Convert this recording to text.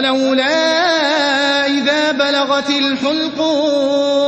فلولا إذا بلغت الحلقون